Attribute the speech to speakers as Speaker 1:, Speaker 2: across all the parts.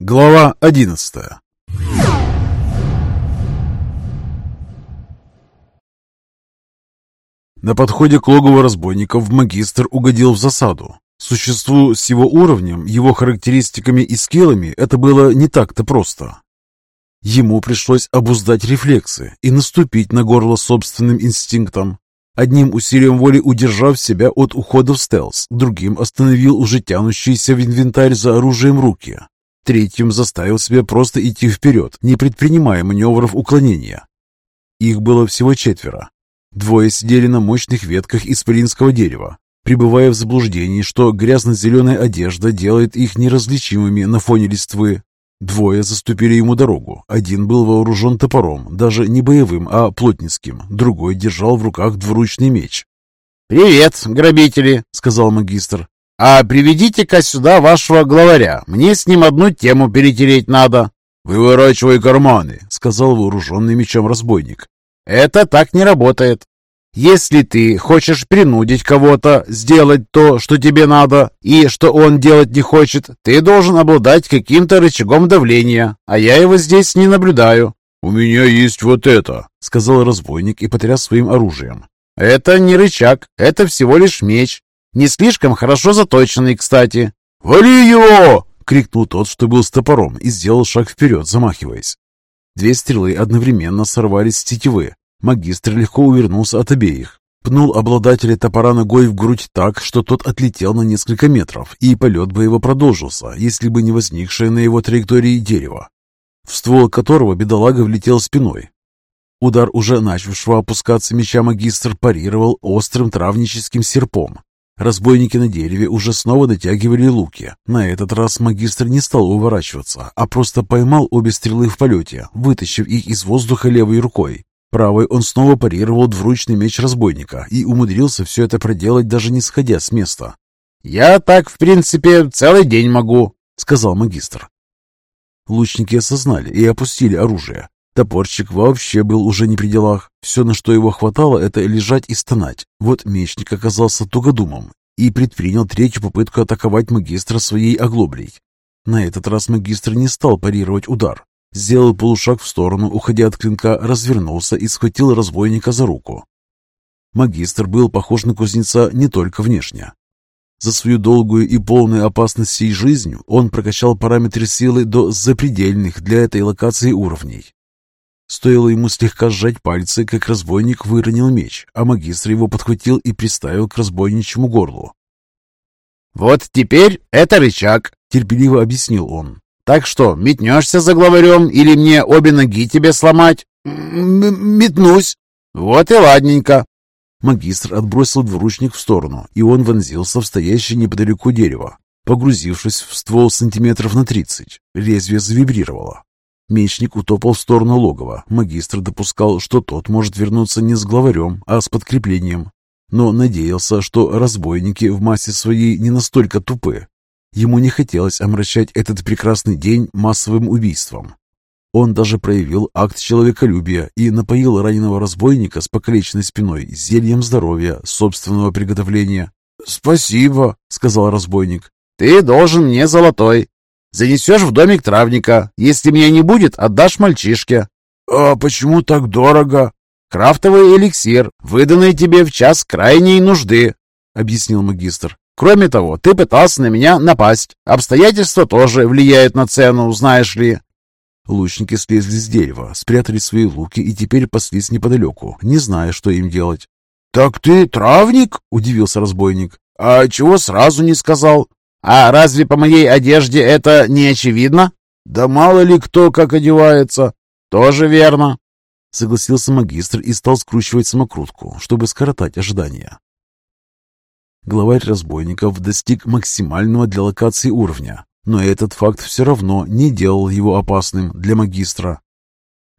Speaker 1: Глава одиннадцатая На подходе к логову разбойников магистр угодил в засаду. Существу с его уровнем, его характеристиками и скиллами это было не так-то просто. Ему пришлось обуздать рефлексы и наступить на горло собственным инстинктом. Одним усилием воли удержав себя от ухода в стелс, другим остановил уже тянущийся в инвентарь за оружием руки. Третьим заставил себя просто идти вперед, не предпринимая маневров уклонения. Их было всего четверо. Двое сидели на мощных ветках исполинского дерева, пребывая в заблуждении, что грязно-зеленая одежда делает их неразличимыми на фоне листвы. Двое заступили ему дорогу. Один был вооружен топором, даже не боевым, а плотницким. Другой держал в руках двуручный меч.
Speaker 2: «Привет, грабители!» — сказал магистр. «А приведите-ка сюда вашего главаря. Мне с ним одну тему перетереть надо».
Speaker 1: «Выворачивай карманы», — сказал вооруженный мечом разбойник.
Speaker 2: «Это так не работает. Если ты хочешь принудить кого-то сделать то, что тебе надо, и что он делать не хочет, ты должен обладать каким-то рычагом давления, а я его здесь не наблюдаю».
Speaker 1: «У меня есть вот это», — сказал разбойник и потряс своим оружием.
Speaker 2: «Это не рычаг, это всего лишь меч. Не слишком хорошо заточенный, кстати».
Speaker 1: «Вали его!» — крикнул тот, что был с топором, и сделал шаг вперед, замахиваясь. Две стрелы одновременно сорвались с тетивы, Магистр легко увернулся от обеих. Пнул обладателя топора ногой в грудь так, что тот отлетел на несколько метров, и полет бы его продолжился, если бы не возникшее на его траектории дерево, в ствол которого бедолага влетел спиной. Удар уже начавшего опускаться меча магистр парировал острым травническим серпом. Разбойники на дереве уже снова дотягивали луки. На этот раз магистр не стал уворачиваться, а просто поймал обе стрелы в полете, вытащив их из воздуха левой рукой. Правой он снова парировал двуручный меч разбойника и умудрился все это проделать, даже не сходя с места.
Speaker 2: «Я так, в принципе, целый день могу», — сказал магистр.
Speaker 1: Лучники осознали и опустили оружие. Топорщик вообще был уже не при делах. Все, на что его хватало, это лежать и стонать. Вот мечник оказался тугодумом и предпринял третью попытку атаковать магистра своей оглоблей. На этот раз магистр не стал парировать удар, Сделал полушаг в сторону, уходя от клинка, развернулся и схватил разбойника за руку. Магистр был похож на кузнеца не только внешне. За свою долгую и полную опасностей жизнь он прокачал параметры силы до запредельных для этой локации уровней. Стоило ему слегка сжать пальцы, как разбойник выронил меч, а магистр его подхватил и приставил к разбойничьему горлу.
Speaker 2: «Вот теперь это рычаг», — терпеливо объяснил он. Так что, метнешься за главарем или мне обе ноги тебе сломать?
Speaker 1: М метнусь.
Speaker 2: Вот и ладненько.
Speaker 1: Магистр отбросил двуручник в сторону, и он вонзился в стоящее неподалеку дерево. Погрузившись в ствол сантиметров на тридцать, лезвие завибрировало. Мечник утопал в сторону логова. Магистр допускал, что тот может вернуться не с главарем, а с подкреплением. Но надеялся, что разбойники в массе своей не настолько тупы, Ему не хотелось омрачать этот прекрасный день массовым убийством. Он даже проявил акт человеколюбия и напоил раненого разбойника с покалеченной спиной зельем здоровья собственного приготовления.
Speaker 2: «Спасибо», — сказал разбойник. «Ты должен мне золотой. Занесешь в домик травника. Если меня не будет, отдашь мальчишке».
Speaker 1: «А почему так дорого?»
Speaker 2: «Крафтовый эликсир, выданный тебе в час крайней нужды», — объяснил магистр. Кроме того, ты пытался на меня напасть. Обстоятельства тоже влияют на цену, знаешь ли».
Speaker 1: Лучники слезли с дерева, спрятали свои луки и теперь паслись неподалеку, не зная, что им делать.
Speaker 2: «Так ты травник?» — удивился разбойник. «А чего сразу не сказал? А разве по моей одежде это не очевидно?» «Да мало ли кто как одевается». «Тоже верно», —
Speaker 1: согласился магистр и стал скручивать самокрутку, чтобы скоротать ожидания. Главарь разбойников достиг максимального для локации уровня, но этот факт все равно не делал его опасным для магистра.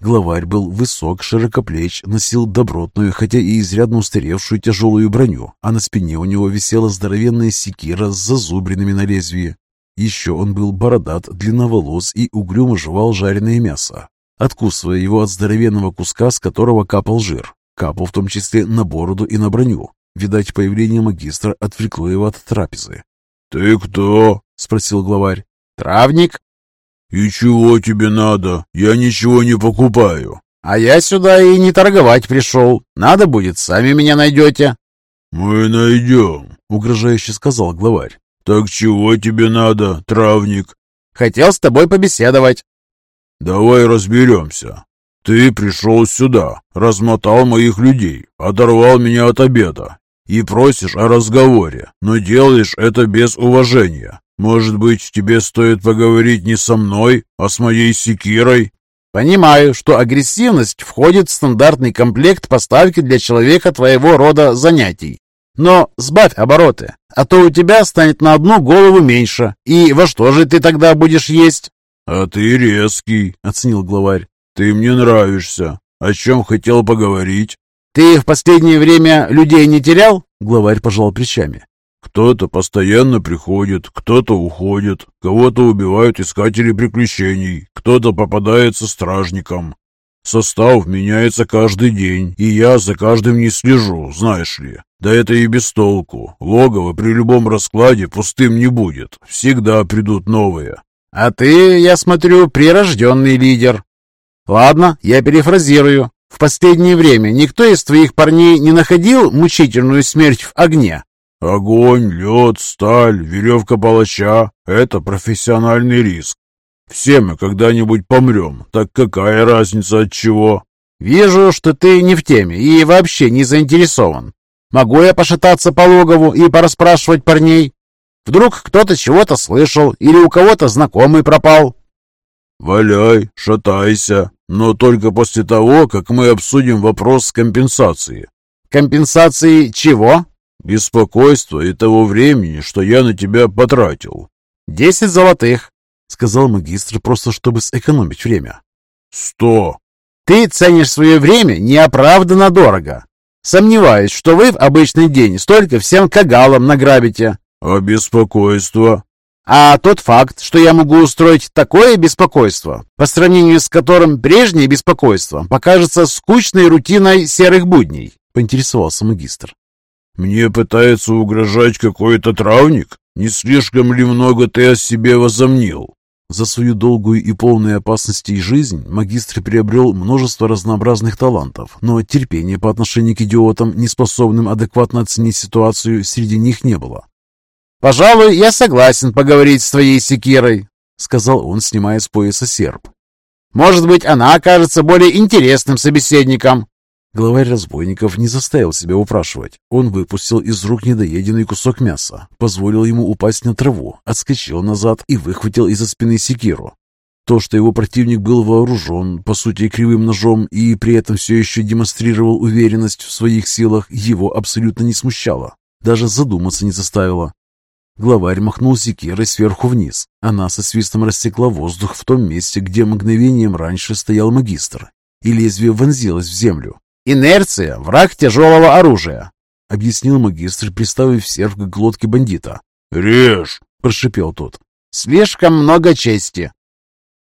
Speaker 1: Главарь был высок, широкоплеч, носил добротную, хотя и изрядно устаревшую тяжелую броню, а на спине у него висела здоровенная секира с зазубринами на лезвии. Еще он был бородат, длинноволос и угрюмо жевал жареное мясо, откусывая его от здоровенного куска, с которого капал жир. Капал в том числе на бороду и на броню. Видать, появление магистра отвлекло его от трапезы.
Speaker 2: «Ты кто?» — спросил главарь. «Травник?»
Speaker 1: «И чего тебе надо? Я ничего не покупаю».
Speaker 2: «А я сюда и не торговать пришел. Надо будет, сами меня найдете».
Speaker 1: «Мы найдем», — угрожающе сказал главарь. «Так чего тебе надо, травник?»
Speaker 2: «Хотел с тобой побеседовать».
Speaker 1: «Давай разберемся. Ты пришел сюда, размотал моих людей, оторвал меня от обеда и просишь о разговоре, но делаешь это без уважения. Может быть, тебе стоит поговорить не со мной, а с моей секирой?»
Speaker 2: «Понимаю, что агрессивность входит в стандартный комплект поставки для человека твоего рода занятий. Но сбавь обороты, а то у тебя станет на одну голову меньше. И во что же ты тогда будешь есть?»
Speaker 1: «А ты резкий», — оценил главарь. «Ты мне нравишься. О чем хотел поговорить?»
Speaker 2: «Ты в последнее время людей не терял?» Главарь пожал плечами.
Speaker 1: Кто-то постоянно приходит, кто-то уходит, кого-то убивают искатели приключений, кто-то попадается стражником. Состав меняется каждый день, и я за каждым не слежу, знаешь ли. Да это и без толку. Логово при любом раскладе пустым не будет. Всегда придут новые.
Speaker 2: А ты, я смотрю, прирожденный лидер. Ладно, я перефразирую. В последнее время никто из твоих парней не находил мучительную смерть в огне?
Speaker 1: Огонь, лед, сталь, веревка палача — это профессиональный риск. Все мы когда-нибудь помрем, так какая разница от чего?
Speaker 2: Вижу, что ты не в теме и вообще не заинтересован. Могу я пошататься по логову и порасспрашивать парней? Вдруг кто-то чего-то слышал или у кого-то знакомый пропал?
Speaker 1: Валяй, шатайся, но только после того, как мы обсудим вопрос компенсации.
Speaker 2: Компенсации чего?
Speaker 1: «Беспокойство и того времени, что я на тебя потратил».
Speaker 2: «Десять золотых», — сказал магистр, просто чтобы сэкономить время.
Speaker 1: «Сто».
Speaker 2: «Ты ценишь свое время неоправданно дорого. Сомневаюсь, что вы в обычный день столько всем кагалам награбите».
Speaker 1: «А беспокойство?»
Speaker 2: «А тот факт, что я могу устроить такое беспокойство, по сравнению с которым прежнее беспокойство покажется скучной рутиной серых будней», — поинтересовался магистр.
Speaker 1: «Мне пытается угрожать какой-то травник? Не слишком ли много ты о себе возомнил?»
Speaker 3: За свою долгую и полную опасностей жизнь магистр приобрел множество разнообразных талантов, но терпения по отношению к идиотам, не способным адекватно оценить ситуацию, среди них не было.
Speaker 2: «Пожалуй, я согласен поговорить с твоей секирой», — сказал он, снимая с пояса серп. «Может быть, она окажется более интересным собеседником».
Speaker 3: Главарь разбойников не заставил себя упрашивать. Он выпустил из рук недоеденный кусок мяса, позволил ему упасть на траву, отскочил назад и выхватил из-за спины секиру. То, что его противник был вооружен, по сути, кривым ножом и при этом все еще демонстрировал уверенность в своих силах, его абсолютно не смущало. Даже задуматься не заставило. Главарь махнул секирой сверху вниз. Она со свистом рассекла воздух в том месте, где мгновением раньше стоял магистр, и лезвие вонзилось в землю.
Speaker 2: «Инерция — враг тяжелого оружия», —
Speaker 3: объяснил магистр, приставив серв к глотке бандита.
Speaker 1: «Режь!»
Speaker 3: — прошипел тот.
Speaker 2: «Слишком много чести».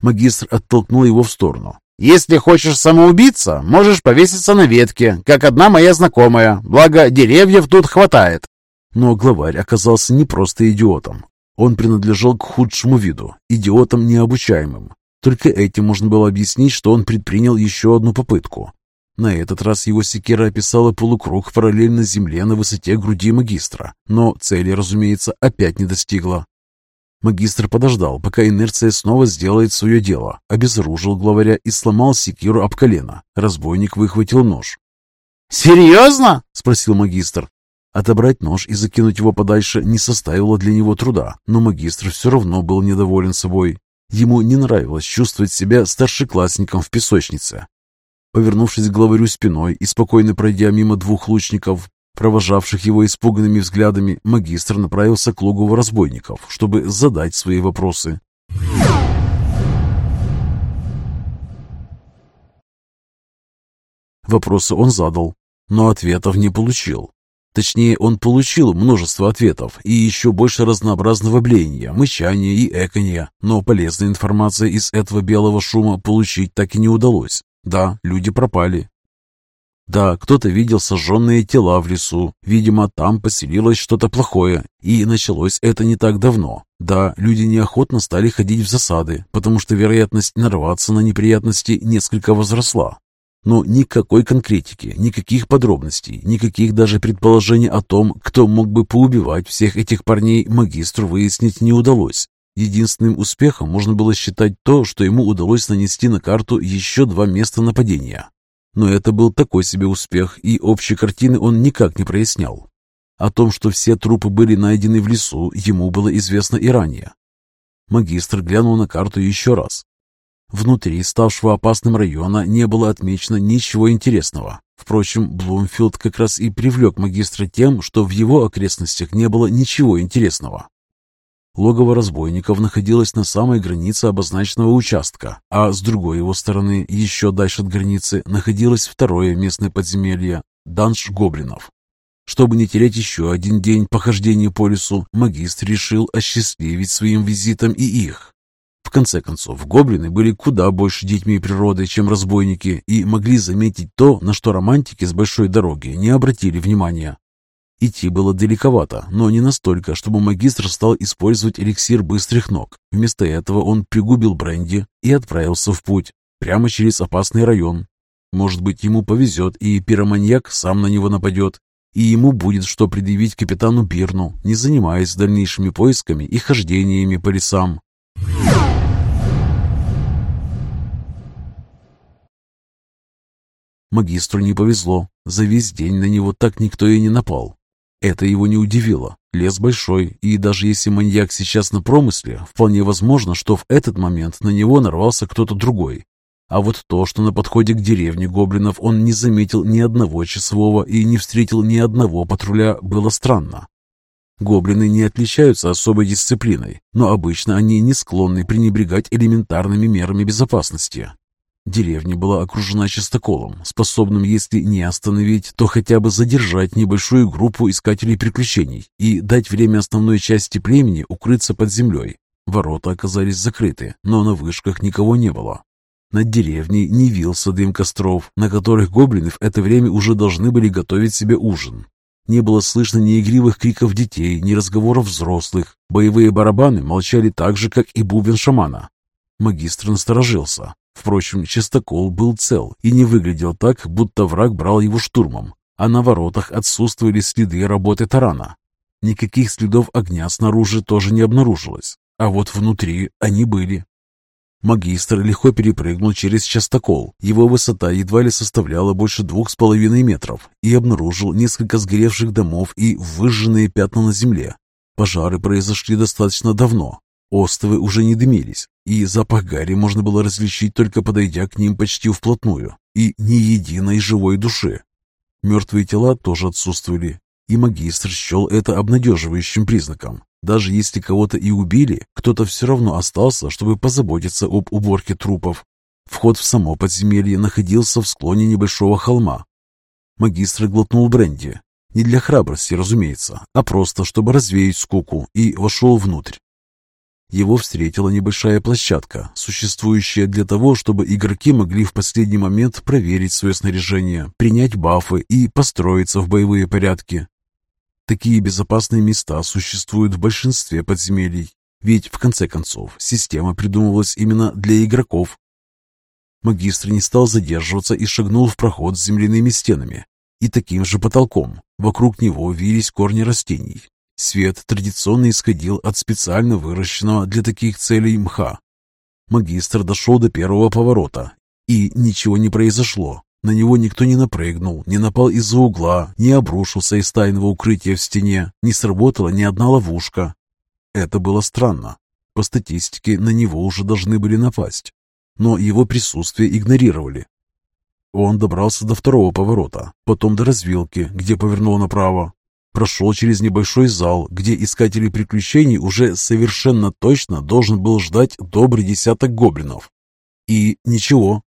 Speaker 3: Магистр оттолкнул его в сторону.
Speaker 2: «Если хочешь самоубиться, можешь повеситься на ветке, как одна моя знакомая, благо деревьев тут хватает».
Speaker 3: Но главарь оказался не просто идиотом. Он принадлежал к худшему виду, идиотам необучаемым. Только этим можно было объяснить, что он предпринял еще одну попытку. На этот раз его секира описала полукруг параллельно земле на высоте груди магистра, но цели, разумеется, опять не достигла. Магистр подождал, пока инерция снова сделает свое дело, обезоружил главаря и сломал секиру об колено. Разбойник выхватил нож.
Speaker 2: «Серьезно?»
Speaker 3: — спросил магистр. Отобрать нож и закинуть его подальше не составило для него труда, но магистр все равно был недоволен собой. Ему не нравилось чувствовать себя старшеклассником в песочнице, Повернувшись к главарю спиной и спокойно пройдя мимо двух лучников, провожавших его испуганными взглядами, магистр направился к логову разбойников, чтобы задать свои вопросы. Вопросы он задал, но ответов не получил. Точнее, он получил множество ответов и еще больше разнообразного блеяния, мычания и эканья, но полезной информации из этого белого шума получить так и не удалось. Да, люди пропали.
Speaker 1: Да, кто-то видел сожженные тела в лесу. Видимо, там поселилось что-то плохое. И началось это не так давно. Да, люди неохотно стали ходить в засады, потому что вероятность нарваться на неприятности несколько возросла. Но никакой конкретики, никаких подробностей, никаких даже предположений о том, кто мог бы поубивать всех этих парней, магистру выяснить не удалось. Единственным успехом можно было считать то, что ему удалось нанести на карту еще два места нападения. Но это был такой себе успех, и общей картины он никак не прояснял. О том, что все трупы были найдены в лесу, ему было известно и ранее. Магистр глянул на карту еще раз. Внутри ставшего опасным района не было отмечено ничего интересного. Впрочем, Блумфилд как раз и привлек магистра тем, что в его окрестностях не было ничего интересного. Логово разбойников находилось на самой границе обозначенного участка, а с другой его стороны, еще дальше от границы, находилось второе местное подземелье – данж гоблинов. Чтобы не терять еще один день похождения по лесу, магистр решил осчастливить своим визитом и их. В конце концов, гоблины были куда больше детьми природы, чем разбойники, и могли заметить то, на что романтики с большой дороги не обратили внимания. Идти было далековато, но не настолько, чтобы магистр стал использовать эликсир быстрых ног. Вместо этого он пригубил бренди и отправился в путь, прямо через опасный район. Может быть, ему повезет, и пироманьяк сам на него нападет, и ему будет что предъявить капитану Бирну, не занимаясь дальнейшими поисками и хождениями по лесам. Магистру не повезло. За весь день на него так никто и не напал. Это его не удивило. Лес большой, и даже если маньяк сейчас на промысле, вполне возможно, что в этот момент на него нарвался кто-то другой. А вот то, что на подходе к деревне гоблинов он не заметил ни одного часового и не встретил ни одного патруля, было странно. Гоблины не отличаются особой дисциплиной, но обычно они не склонны пренебрегать элементарными мерами безопасности. Деревня была окружена чистоколом, способным, если не остановить, то хотя бы задержать небольшую группу искателей приключений и дать время основной части племени укрыться под землей. Ворота оказались закрыты, но на вышках никого не было. Над деревней не вился дым костров, на которых гоблины в это время уже должны были готовить себе ужин. Не было слышно ни игривых криков детей, ни разговоров взрослых. Боевые барабаны молчали так же, как и бубен шамана. Магистр насторожился. Впрочем, чистокол был цел и не выглядел так, будто враг брал его штурмом, а на воротах отсутствовали следы работы тарана. Никаких следов огня снаружи тоже не обнаружилось, а вот внутри они были. Магистр легко перепрыгнул через частокол. Его высота едва ли составляла больше двух с половиной метров и обнаружил несколько сгоревших домов и выжженные пятна на земле. Пожары произошли достаточно давно, Остовы уже не дымились, и запах гари можно было различить, только подойдя к ним почти вплотную, и ни единой живой души. Мертвые тела тоже отсутствовали, и магистр счел это обнадеживающим признаком. Даже если кого-то и убили, кто-то все равно остался, чтобы позаботиться об уборке трупов. Вход в само подземелье находился в склоне небольшого холма. Магистр глотнул бренди. Не для храбрости, разумеется, а просто, чтобы развеять скуку, и вошел внутрь. Его встретила небольшая площадка, существующая для того, чтобы игроки могли в последний момент проверить свое снаряжение, принять бафы и построиться в боевые порядки. Такие безопасные места существуют в большинстве подземелий, ведь, в конце концов, система придумывалась именно для игроков. Магистр не стал задерживаться и шагнул в проход с земляными стенами и таким же потолком. Вокруг него вились корни растений, Свет традиционно исходил от специально выращенного для таких целей мха. Магистр дошел до первого поворота, и ничего не произошло. На него никто не напрыгнул, не напал из-за угла, не обрушился из тайного укрытия в стене, не сработала ни одна ловушка. Это было странно. По статистике, на него уже должны были напасть. Но его присутствие игнорировали. Он добрался до второго поворота, потом до развилки, где повернул направо, прошел через небольшой зал, где искатели приключений уже совершенно точно должен был ждать добрый десяток гоблинов. И ничего.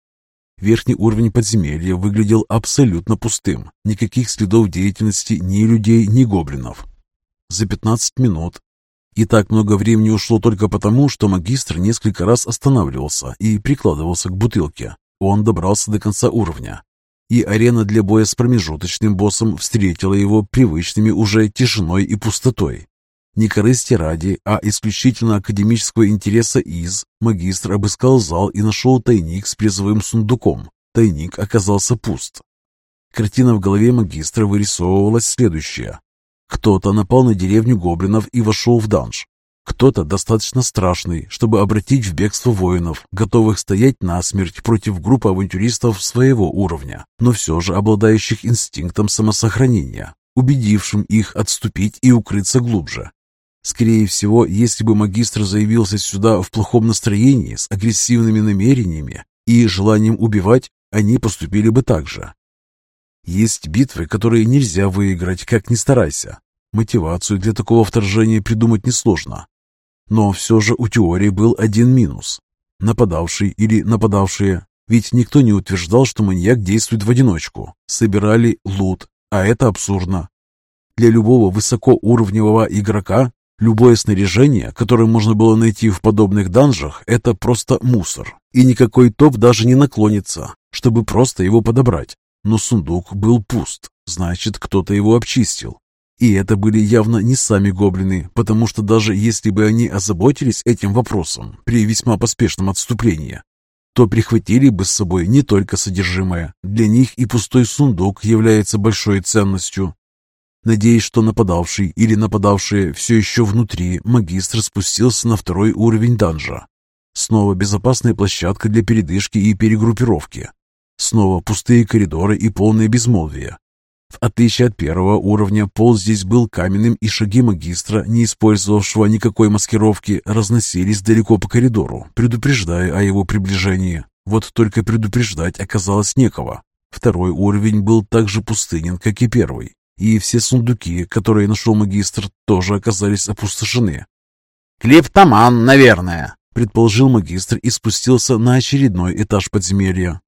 Speaker 1: Верхний уровень подземелья выглядел абсолютно пустым. Никаких следов деятельности ни людей, ни гоблинов. За 15 минут. И так много времени ушло только потому, что магистр несколько раз останавливался и прикладывался к бутылке. Он добрался до конца уровня и арена для боя с промежуточным боссом встретила его привычными уже тишиной и пустотой. Не корысти ради, а исключительно академического интереса из, магистр обыскал зал и нашел тайник с призовым сундуком. Тайник оказался пуст. Картина в голове магистра вырисовывалась следующая. Кто-то напал на деревню гоблинов и вошел в данж. Кто-то достаточно страшный, чтобы обратить в бегство воинов, готовых стоять насмерть против группы авантюристов своего уровня, но все же обладающих инстинктом самосохранения, убедившим их отступить и укрыться глубже. Скорее всего, если бы магистр заявился сюда в плохом настроении, с агрессивными намерениями и желанием убивать, они поступили бы так же. Есть битвы, которые нельзя выиграть, как ни старайся. Мотивацию для такого вторжения придумать несложно. Но все же у теории был один минус. Нападавший или нападавшие, ведь никто не утверждал, что маньяк действует в одиночку. Собирали лут, а это абсурдно. Для любого высокоуровневого игрока Любое снаряжение, которое можно было найти в подобных данжах, это просто мусор. И никакой топ даже не наклонится, чтобы просто его подобрать. Но сундук был пуст, значит, кто-то его обчистил. И это были явно не сами гоблины, потому что даже если бы они озаботились этим вопросом при весьма поспешном отступлении, то прихватили бы с собой не только содержимое. Для них и пустой сундук является большой ценностью. Надеясь, что нападавший или нападавшие все еще внутри, магистр спустился на второй уровень данжа. Снова безопасная площадка для передышки и перегруппировки. Снова пустые коридоры и полное безмолвие. В отличие от первого уровня, пол здесь был каменным, и шаги магистра, не использовавшего никакой маскировки, разносились далеко по коридору, предупреждая о его приближении. Вот только предупреждать оказалось некого. Второй уровень был так же пустынен, как и первый и все сундуки, которые нашел магистр, тоже оказались опустошены.
Speaker 2: «Клептоман, наверное», —
Speaker 1: предположил магистр и спустился на очередной этаж подземелья.